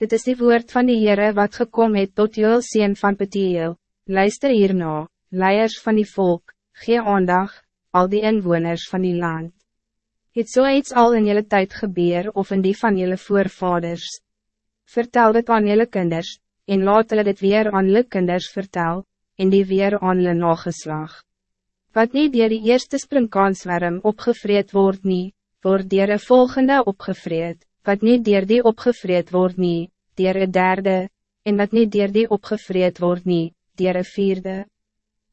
Dit is die woord van die Heere wat gekom het tot Joel sien van Petiel. Luister hierna, leiers van die volk, gee aandag, al die inwoners van die land. Het so iets al in jullie tijd gebeur of in die van jullie voorvaders. Vertel dit aan jullie kinders, en laat hulle dit weer aan jullie kinders vertel, en die weer aan jullie nageslag. Wat niet dier die eerste springkanswerm opgevreed wordt niet, wordt dier een volgende opgevreed wat niet dier die opgevreed wordt nie, dier een derde, en wat niet dier die opgevreed wordt nie, dier een vierde.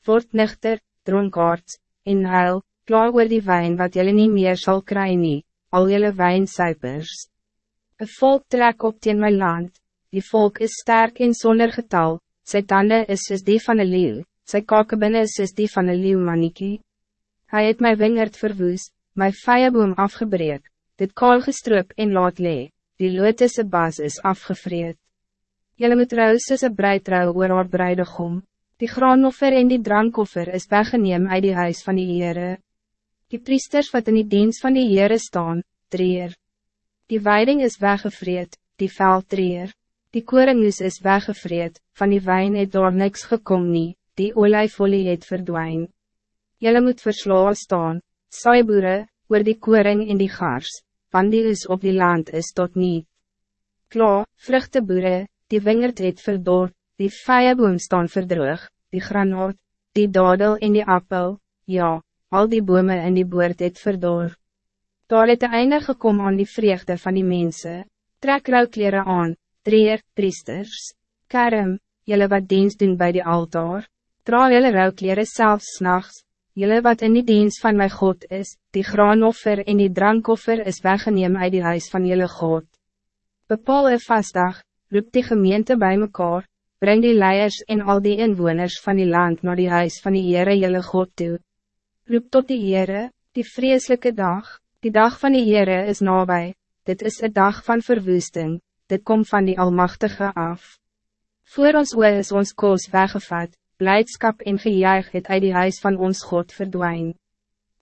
Word nuchter, dronkaards, en huil, klaar oor die wijn wat jullie niet meer zal krijgen nie, al jullie wijnsuipers. Een volk trek op teen my land, die volk is sterk en zonder getal, sy tanden is soos die van een leeuw, sy kakebinne is soos die van een leeuwmaniekie. Hij het my wingerd verwoes, my vijeboom afgebreek, dit kaal gestroop en laat lee, die lotusse bas is afgevreed. Jylle moet rou soos een breidrou oor haar breidegom, die graanoffer en die drankoffer is weggeneem uit die huis van die Heere. Die priesters wat in die dienst van die Heere staan, treer. Die weiding is weggevreed, die veld treer. Die koringus is weggevreed, van die wijn het daar niks gekom nie, die olijfolie het verdwijn. Jylle moet verslaan staan, saaiboere, oor die koring en die gars, van die is op die land is tot niet. Kla, vruchteboere, die wingerd het verdor, die vijeboom staan verdroog, die granaat, die dadel en die appel, ja, al die bome in die boord het verdor. Daar het de einde gekom aan die vreugde van die mensen. trek rouwkleren aan, treer, priesters, kerm, jelle wat dienst doen bij die altaar, dra jelle rouwkleren zelfs nachts, Jullie wat in die dienst van mijn God is, die graanoffer en die drankoffer is weggeneem uit die huis van jullie God. Bepaal een vastdag, roep die gemeente bij mekaar, breng die leiers en al die inwoners van die land naar die huis van die Heere jullie God toe. Roep tot die Heere, die vreselijke dag, die dag van die Heere is nabij, dit is een dag van verwoesting, dit komt van die Almachtige af. Voor ons oor is ons koos weggevat, blijdschap en gejuich het uit die huis van ons God verdwijn.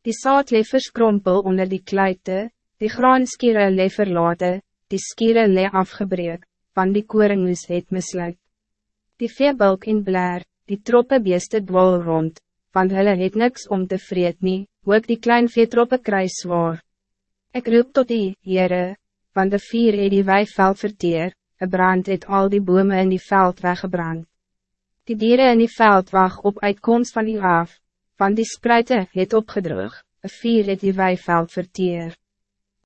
Die saad leef verskrompel onder die kluite, die graanskiere leef verlate, die skiere le afgebreek, van die koringus het misluk. Die veebulk en blaar, die troppe beeste dwal rond, want hulle het niks om te vreet nie, ook die klein veetroppe kruis zwaar. Ik roep tot die, Heere, want de vier het die weiveld verteer, een brand het al die bome in die veld weggebrand. Die dieren in die veld wacht op uitkomst van die af, van die spruiten het opgedroog, een vier het die weiveld verteer.